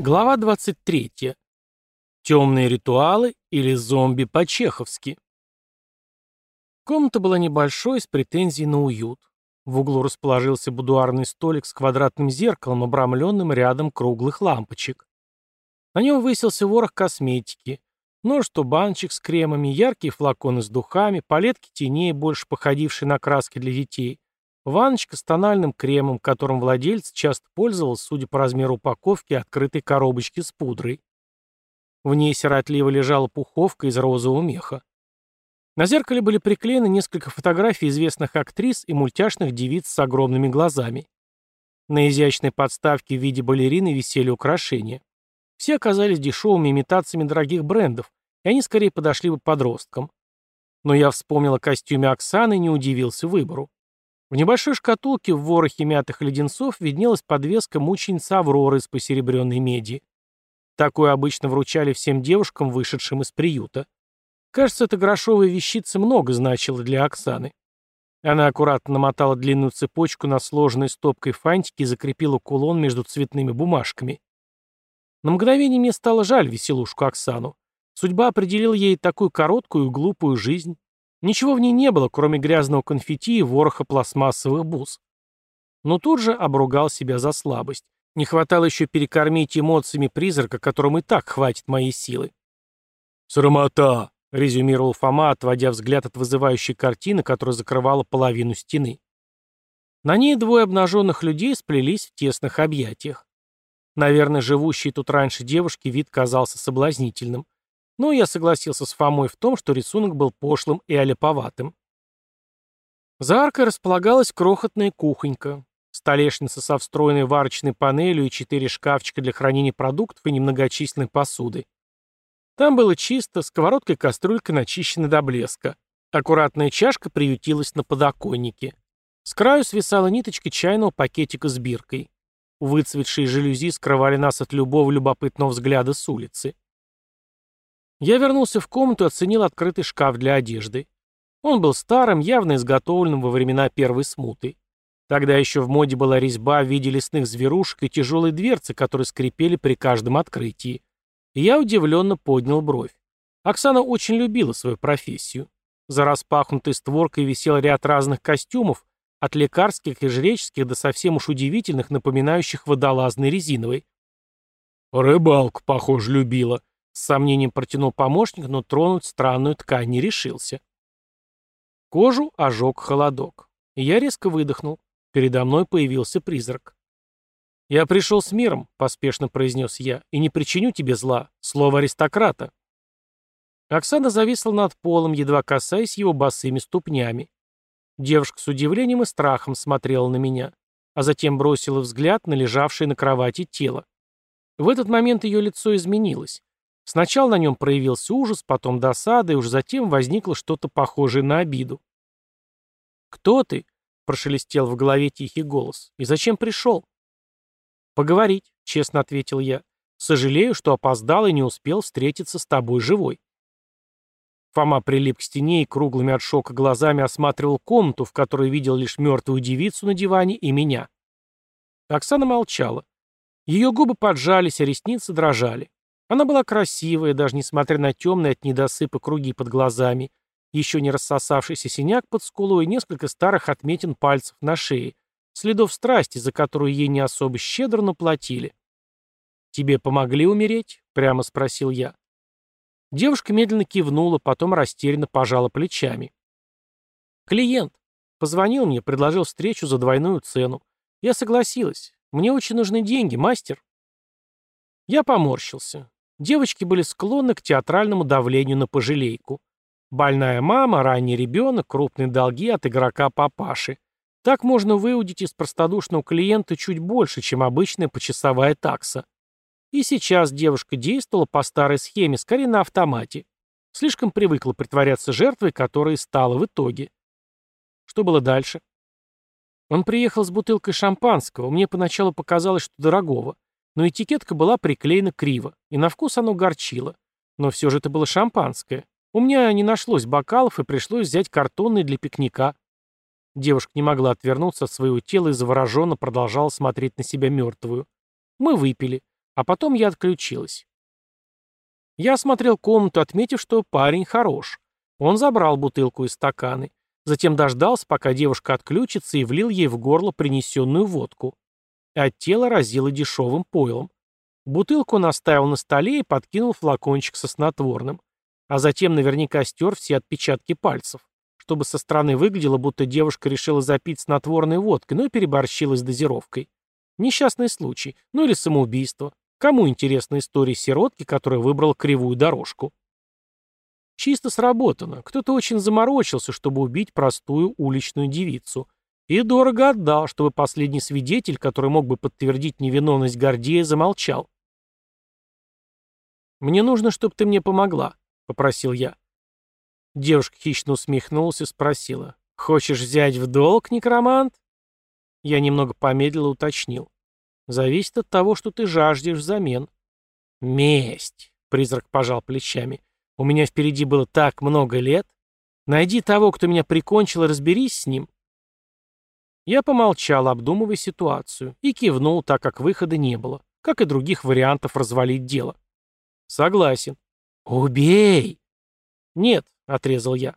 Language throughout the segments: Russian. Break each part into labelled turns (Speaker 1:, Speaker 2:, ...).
Speaker 1: Глава 23. Темные ритуалы или зомби по-чеховски. Комната была небольшой, с претензией на уют. В углу расположился будуарный столик с квадратным зеркалом, обрамленным рядом круглых лампочек. На нем высился ворох косметики, множество баночек с кремами, яркие флаконы с духами, палетки теней, больше походившие на краски для детей, Ваночка с тональным кремом, которым владелец часто пользовался, судя по размеру упаковки, открытой коробочки с пудрой. В ней сиротливо лежала пуховка из розового меха. На зеркале были приклеены несколько фотографий известных актрис и мультяшных девиц с огромными глазами. На изящной подставке в виде балерины висели украшения. Все оказались дешевыми имитациями дорогих брендов, и они скорее подошли бы подросткам. Но я вспомнил о костюме Оксаны и не удивился выбору. В небольшой шкатулке в ворохе мятых леденцов виднелась подвеска мученицы Авроры из посеребренной меди. Такую обычно вручали всем девушкам, вышедшим из приюта. Кажется, эта грошовая вещица много значила для Оксаны. Она аккуратно намотала длинную цепочку на сложенной стопкой фантики и закрепила кулон между цветными бумажками. На мгновение мне стало жаль веселушку Оксану. Судьба определила ей такую короткую и глупую жизнь. Ничего в ней не было, кроме грязного конфетти и вороха пластмассовых бус. Но тут же обругал себя за слабость. Не хватало еще перекормить эмоциями призрака, которому и так хватит моей силы.
Speaker 2: «Срамота!»
Speaker 1: — резюмировал Фома, отводя взгляд от вызывающей картины, которая закрывала половину стены. На ней двое обнаженных людей сплелись в тесных объятиях. Наверное, живущие тут раньше девушки вид казался соблазнительным. Но я согласился с Фомой в том, что рисунок был пошлым и аляповатым. За аркой располагалась крохотная кухонька, столешница со встроенной варочной панелью и четыре шкафчика для хранения продуктов и немногочисленной посуды. Там было чисто, сковородка и кастрюлька начищены до блеска. Аккуратная чашка приютилась на подоконнике. С краю свисала ниточка чайного пакетика с биркой. Выцветшие жалюзи скрывали нас от любого любопытного взгляда с улицы. Я вернулся в комнату и оценил открытый шкаф для одежды. Он был старым, явно изготовленным во времена первой смуты. Тогда еще в моде была резьба в виде лесных зверушек и тяжелые дверцы, которые скрипели при каждом открытии. Я удивленно поднял бровь. Оксана очень любила свою профессию. За распахнутой створкой висел ряд разных костюмов, от лекарских и жреческих до совсем уж удивительных, напоминающих водолазный резиновый.
Speaker 2: «Рыбалку, похоже, любила»,
Speaker 1: с сомнением протянул помощник, но тронуть странную ткань не решился. Кожу ожег холодок. Я резко выдохнул. Передо мной появился призрак. «Я пришел с миром», — поспешно произнес я, — «и не причиню тебе зла. Слово аристократа». Оксана зависла над полом, едва касаясь его босыми ступнями. Девушка с удивлением и страхом смотрела на меня, а затем бросила взгляд на лежавшее на кровати тело. В этот момент ее лицо изменилось. Сначала на нем проявился ужас, потом досада, и уж затем возникло что-то похожее на обиду. «Кто ты?» — прошелестел в голове тихий голос. «И зачем пришел?» «Поговорить», — честно ответил я. «Сожалею, что опоздал и не успел встретиться с тобой живой». Фома прилип к стене и круглыми от шока глазами осматривал комнату, в которой видел лишь мертвую девицу на диване и меня. Оксана молчала. Ее губы поджались, а ресницы дрожали. Она была красивая, даже несмотря на темные от недосыпа круги под глазами, еще не рассосавшийся синяк под скулой и несколько старых отметин пальцев на шее, следов страсти, за которую ей не особо щедро наплатили. «Тебе помогли умереть?» — прямо спросил я. Девушка медленно кивнула, потом растерянно пожала плечами. «Клиент. Позвонил мне, предложил встречу за двойную цену. Я согласилась. Мне очень нужны деньги, мастер». Я поморщился. Девочки были склонны к театральному давлению на пожалейку. Больная мама, ранний ребенок, крупные долги от игрока папаши. Так можно выудить из простодушного клиента чуть больше, чем обычная почасовая такса. И сейчас девушка действовала по старой схеме, скорее на автомате. Слишком привыкла притворяться жертвой, которой стала в итоге. Что было дальше? Он приехал с бутылкой шампанского. Мне поначалу показалось, что дорогого но этикетка была приклеена криво, и на вкус оно горчило. Но все же это было шампанское. У меня не нашлось бокалов, и пришлось взять картонный для пикника. Девушка не могла отвернуться от своего тела и завороженно продолжала смотреть на себя мертвую. Мы выпили. А потом я отключилась. Я осмотрел комнату, отметив, что парень хорош. Он забрал бутылку и стаканы. Затем дождался, пока девушка отключится, и влил ей в горло принесенную водку. От тела разило дешевым пойлом. Бутылку он оставил на столе и подкинул флакончик со снотворным. А затем наверняка стер все отпечатки пальцев, чтобы со стороны выглядело, будто девушка решила запить снотворной водкой, но переборщила с дозировкой. Несчастный случай, ну или самоубийство. Кому интересна история сиротки, которая выбрала кривую дорожку? Чисто сработано. Кто-то очень заморочился, чтобы убить простую уличную девицу. И дорого отдал, чтобы последний свидетель, который мог бы подтвердить невиновность Гордея, замолчал. «Мне нужно, чтобы ты мне помогла», — попросил я. Девушка хищно усмехнулась и спросила. «Хочешь взять в долг, некромант?» Я немного помедлил и уточнил. Зависит от того, что ты жаждешь взамен. Месть, призрак пожал плечами. У меня впереди было так много лет. Найди того, кто меня прикончил, и разберись с ним. Я помолчал, обдумывая ситуацию, и кивнул, так как выхода не было, как и других вариантов развалить дело. Согласен. Убей! Нет, отрезал я.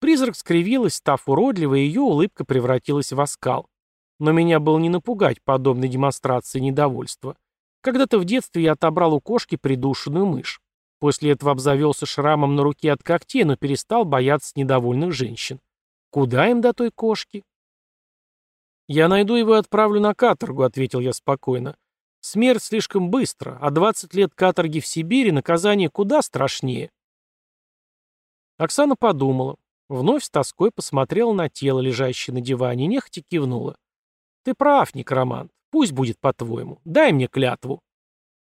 Speaker 1: Призрак скривилась, став уродливой, и ее улыбка превратилась в оскал. Но меня было не напугать подобной демонстрацией недовольства. Когда-то в детстве я отобрал у кошки придушенную мышь. После этого обзавелся шрамом на руке от когтей, но перестал бояться недовольных женщин. Куда им до той кошки? «Я найду его и отправлю на каторгу», — ответил я спокойно. «Смерть слишком быстро, а 20 лет каторги в Сибири наказание куда страшнее». Оксана подумала, вновь с тоской посмотрела на тело, лежащее на диване, и нехотя кивнула. Ты прав, некромант. Пусть будет по-твоему. Дай мне клятву.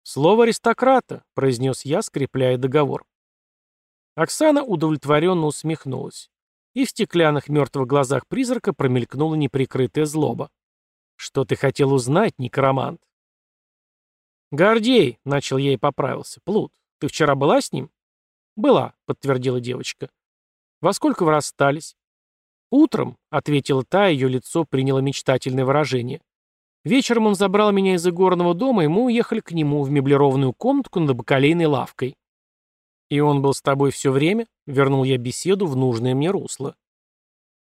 Speaker 1: Слово аристократа, произнес я, скрепляя договор. Оксана удовлетворенно усмехнулась. И в стеклянных мертвых глазах призрака промелькнула неприкрытая злоба. «Что ты хотел узнать, некромант?» «Гордей», — начал я и поправился. «Плут, ты вчера была с ним?» «Была», — подтвердила девочка. «Во сколько вы расстались?» «Утром», — ответила та, ее лицо приняло мечтательное выражение. «Вечером он забрал меня из игорного дома, и мы уехали к нему в меблированную комнатку над бакалейной лавкой». «И он был с тобой все время?» — вернул я беседу в нужное мне русло.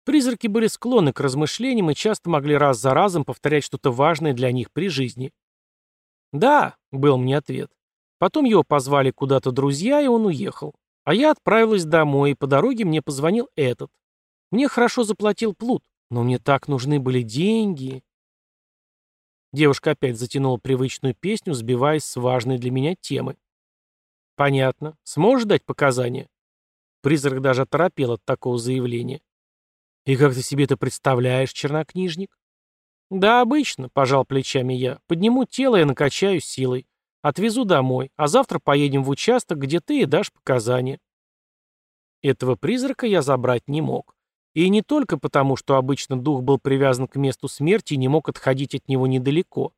Speaker 1: Призраки были склонны к размышлениям и часто могли раз за разом повторять что-то важное для них при жизни. «Да», — был мне ответ. Потом его позвали куда-то друзья, и он уехал. А я отправилась домой, и по дороге мне позвонил этот. Мне хорошо заплатил Плут, но мне так нужны были деньги. Девушка опять затянула привычную песню, сбиваясь с важной для меня темы. «Понятно. Сможешь дать показания?» Призрак даже оторопел от такого заявления. «И как ты себе это представляешь, чернокнижник?» «Да, обычно», — пожал плечами я. «Подниму тело и накачаю силой. Отвезу домой, а завтра поедем в участок, где ты и дашь показания». Этого призрака я забрать не мог. И не только потому, что обычно дух был привязан к месту смерти и не мог отходить от него недалеко.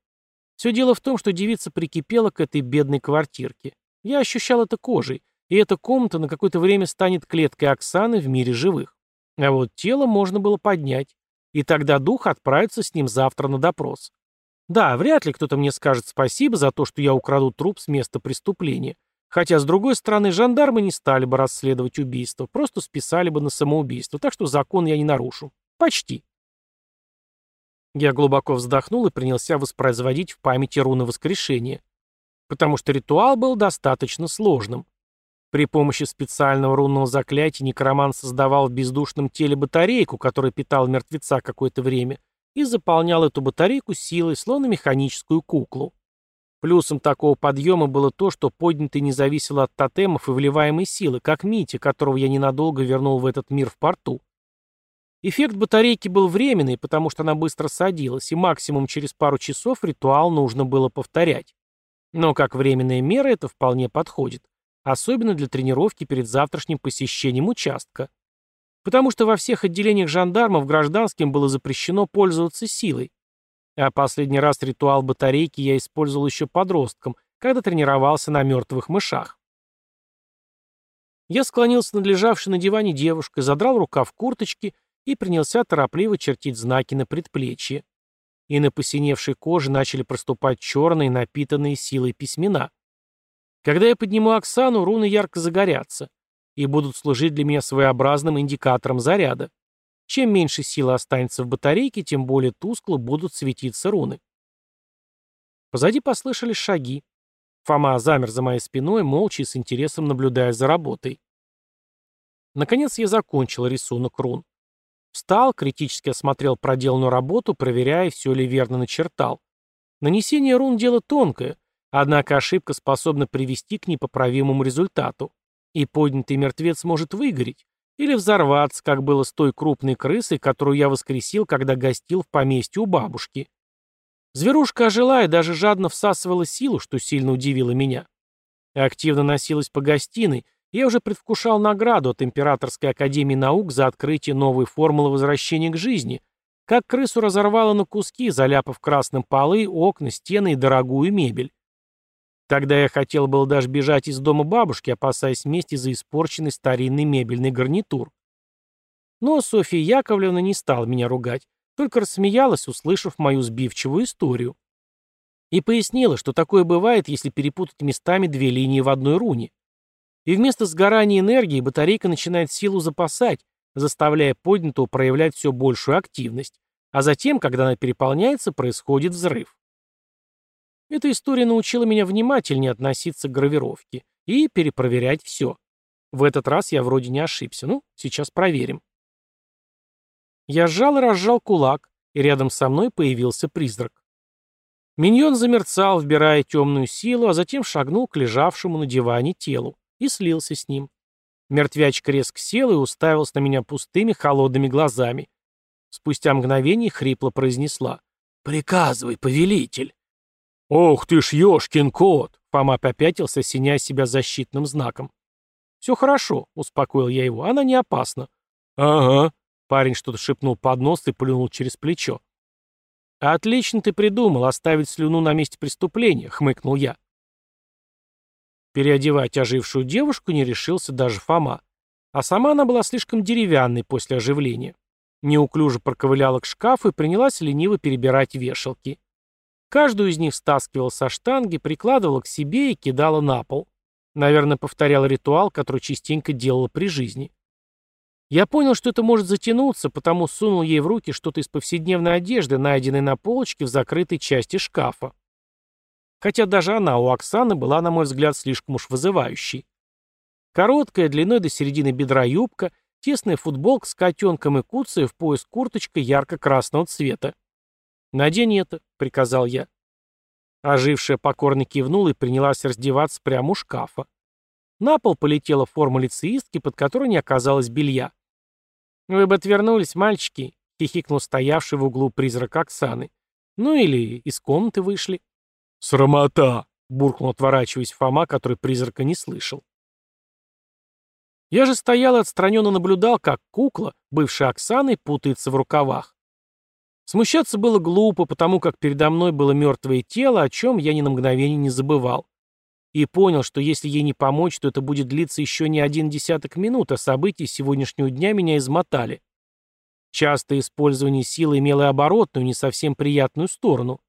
Speaker 1: Все дело в том, что девица прикипела к этой бедной квартирке. Я ощущал это кожей, и эта комната на какое-то время станет клеткой Оксаны в мире живых. А вот тело можно было поднять, и тогда дух отправится с ним завтра на допрос. Да, вряд ли кто-то мне скажет спасибо за то, что я украду труп с места преступления, Хотя, с другой стороны, жандармы не стали бы расследовать убийство, просто списали бы на самоубийство, так что закон я не нарушу. Почти. Я глубоко вздохнул и принялся воспроизводить в памяти руны воскрешения. Потому что ритуал был достаточно сложным. При помощи специального рунного заклятия некроман создавал в бездушном теле батарейку, которая питала мертвеца какое-то время, и заполнял эту батарейку силой, словно механическую куклу. Плюсом такого подъема было то, что поднятый не зависело от тотемов и вливаемой силы, как Мити, которого я ненадолго вернул в этот мир в порту. Эффект батарейки был временный, потому что она быстро садилась, и максимум через пару часов ритуал нужно было повторять. Но как временная мера это вполне подходит, особенно для тренировки перед завтрашним посещением участка. Потому что во всех отделениях жандармов гражданским было запрещено пользоваться силой, а последний раз ритуал батарейки я использовал еще подростком, когда тренировался на мертвых мышах. Я склонился над лежавшей на диване девушкой, задрал рука в курточке и принялся торопливо чертить знаки на предплечье. И на посиневшей коже начали проступать черные, напитанные силой письмена. Когда я подниму Оксану, руны ярко загорятся и будут служить для меня своеобразным индикатором заряда. Чем меньше силы останется в батарейке, тем более тускло будут светиться руны. Позади послышались шаги. Фома замер за моей спиной, молча и с интересом наблюдая за работой. Наконец я закончил рисунок рун. Встал, критически осмотрел проделанную работу, проверяя, все ли верно начертал. Нанесение рун – дело тонкое, однако ошибка способна привести к непоправимому результату. И поднятый мертвец может выгореть или взорваться, как было с той крупной крысой, которую я воскресил, когда гостил в поместье у бабушки. Зверушка ожила и даже жадно всасывала силу, что сильно удивило меня. Активно носилась по гостиной, я уже предвкушал награду от Императорской Академии Наук за открытие новой формулы возвращения к жизни, как крысу разорвало на куски, заляпав красным полы, окна, стены и дорогую мебель. Тогда я хотел было даже бежать из дома бабушки, опасаясь мести за испорченный старинный мебельный гарнитур. Но Софья Яковлевна не стала меня ругать, только рассмеялась, услышав мою сбивчивую историю. И пояснила, что такое бывает, если перепутать местами две линии в одной руне. И вместо сгорания энергии батарейка начинает силу запасать, заставляя поднятого проявлять все большую активность. А затем, когда она переполняется, происходит взрыв. Эта история научила меня внимательнее относиться к гравировке и перепроверять все. В этот раз я вроде не ошибся. Ну, сейчас проверим. Я сжал и разжал кулак, и рядом со мной появился призрак. Миньон замерцал, вбирая темную силу, а затем шагнул к лежавшему на диване телу и слился с ним. Мертвячка резко сел и уставился на меня пустыми, холодными глазами. Спустя мгновение хрипло произнесла. «Приказывай, повелитель!» «Ох ты ж, ёшкин кот!» Фома попятился, синяя себя защитным знаком. «Все хорошо», — успокоил я его, — «она не опасна». «Ага», — парень что-то шепнул под нос и плюнул через плечо. «Отлично ты придумал оставить слюну на месте преступления», — хмыкнул я. Переодевать ожившую девушку не решился даже Фома. А сама она была слишком деревянной после оживления. Неуклюже проковыляла к шкафу и принялась лениво перебирать вешалки. Каждую из них стаскивала со штанги, прикладывала к себе и кидала на пол. Наверное, повторял ритуал, который частенько делала при жизни. Я понял, что это может затянуться, потому сунул ей в руки что-то из повседневной одежды, найденной на полочке в закрытой части шкафа хотя даже она у Оксаны была, на мой взгляд, слишком уж вызывающей. Короткая, длиной до середины бедра юбка, тесная футболка с котенком и куцая в пояс курточка ярко-красного цвета. «Надень это», — приказал я. Ожившая покорно кивнула и принялась раздеваться прямо у шкафа. На пол полетела форма лицеистки, под которой не оказалось белья. «Вы бы отвернулись, мальчики», — хихикнул стоявший в углу призрак Оксаны. «Ну или из комнаты вышли».
Speaker 2: «Срамота!» — буркнул, отворачиваясь Фома, который призрака не слышал.
Speaker 1: Я же стоял и отстраненно наблюдал, как кукла, бывшая Оксаной, путается в рукавах. Смущаться было глупо, потому как передо мной было мертвое тело, о чем я ни на мгновение не забывал. И понял, что если ей не помочь, то это будет длиться еще не один десяток минут, а события сегодняшнего дня меня измотали. Частое использование силы имело оборотную, не совсем приятную сторону.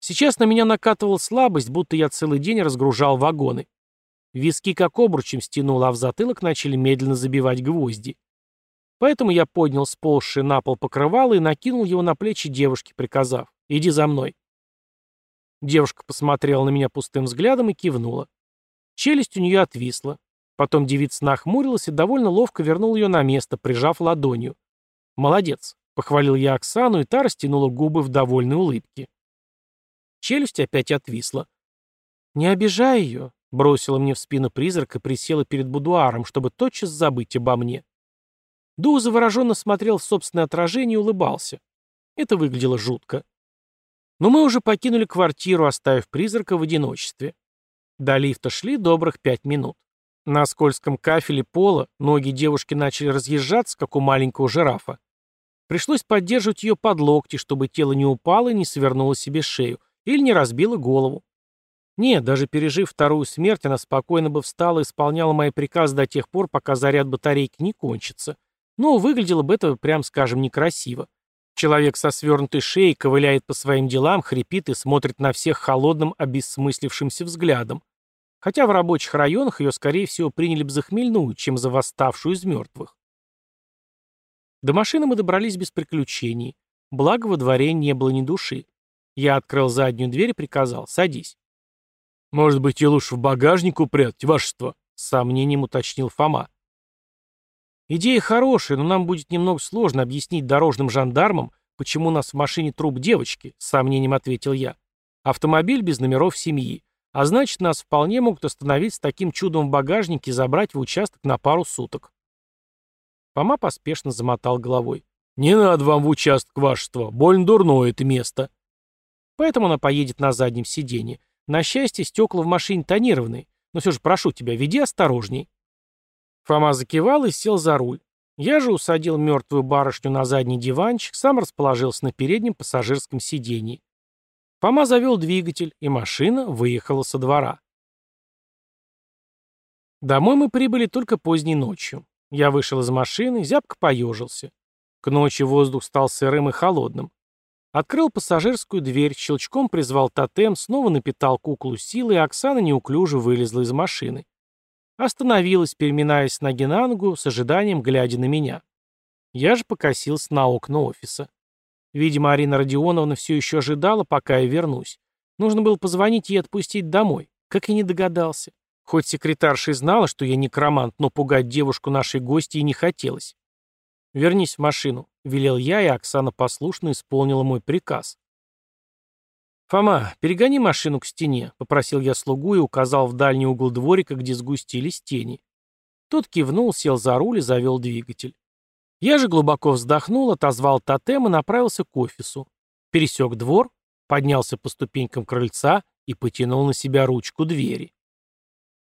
Speaker 1: Сейчас на меня накатывала слабость, будто я целый день разгружал вагоны. Виски как обручем стянул, а в затылок начали медленно забивать гвозди. Поэтому я поднял сползший на пол покрывало и накинул его на плечи девушки, приказав «Иди за мной». Девушка посмотрела на меня пустым взглядом и кивнула. Челюсть у нее отвисла. Потом девица нахмурилась и довольно ловко вернул ее на место, прижав ладонью. «Молодец», — похвалил я Оксану, и та растянула губы в довольной улыбке. Челюсть опять отвисла. «Не обижай ее», — бросила мне в спину призрак и присела перед будуаром, чтобы тотчас забыть обо мне. Дух завороженно смотрел в собственное отражение и улыбался. Это выглядело жутко. Но мы уже покинули квартиру, оставив призрака в одиночестве. До лифта шли добрых пять минут. На скользком кафеле пола ноги девушки начали разъезжаться, как у маленького жирафа. Пришлось поддерживать ее под локти, чтобы тело не упало и не свернуло себе шею, или не разбила голову. Нет, даже пережив вторую смерть, она спокойно бы встала и исполняла мои приказы до тех пор, пока заряд батарейки не кончится. Но выглядело бы это, прям скажем, некрасиво. Человек со свернутой шеей ковыляет по своим делам, хрипит и смотрит на всех холодным, обессмыслившимся взглядом. Хотя в рабочих районах ее, скорее всего, приняли бы за хмельную, чем за восставшую из мертвых. До машины мы добрались без приключений. Благо во дворе не было ни души. Я открыл заднюю дверь и приказал «Садись».
Speaker 2: «Может быть, ее лучше в багажник упрятать, вашество?» — с сомнением уточнил Фома.
Speaker 1: Идея хорошая, но нам будет немного сложно объяснить дорожным жандармам, почему у нас в машине труп девочки, с сомнением ответил я. Автомобиль без номеров семьи. А значит, нас вполне могут остановить с таким чудом в багажнике и забрать в участок на пару суток. Фома поспешно замотал головой.
Speaker 2: «Не надо вам в участок вашества, больно дурное это место».
Speaker 1: Поэтому она поедет на заднем сиденье. На счастье, стекла в машине тонированные. Но все же прошу тебя, веди осторожней. Фома закивал и сел за руль. Я же усадил мертвую барышню на задний диванчик, сам расположился на переднем пассажирском сиденье. Фома завел двигатель, и машина выехала со двора. Домой мы прибыли только поздней ночью. Я вышел из машины, зябко поежился. К ночи воздух стал сырым и холодным. Открыл пассажирскую дверь, щелчком призвал тотем, снова напитал куклу силой, и Оксана неуклюже вылезла из машины. Остановилась, переминаясь на ногу, с ожиданием глядя на меня. Я же покосился на окна офиса. Видимо, Арина Родионовна все еще ожидала, пока я вернусь. Нужно было позвонить ей и отпустить домой. Как и не догадался. Хоть секретарша и знала, что я некромант, но пугать девушку нашей гости и не хотелось. «Вернись в машину», — велел я, и Оксана послушно исполнила мой приказ. «Фома, перегони машину к стене», — попросил я слугу и указал в дальний угол дворика, где сгустились тени. Тот кивнул, сел за руль и завел двигатель. Я же глубоко вздохнул, отозвал тотем и направился к офису. Пересек двор, поднялся по ступенькам крыльца и потянул на себя ручку двери.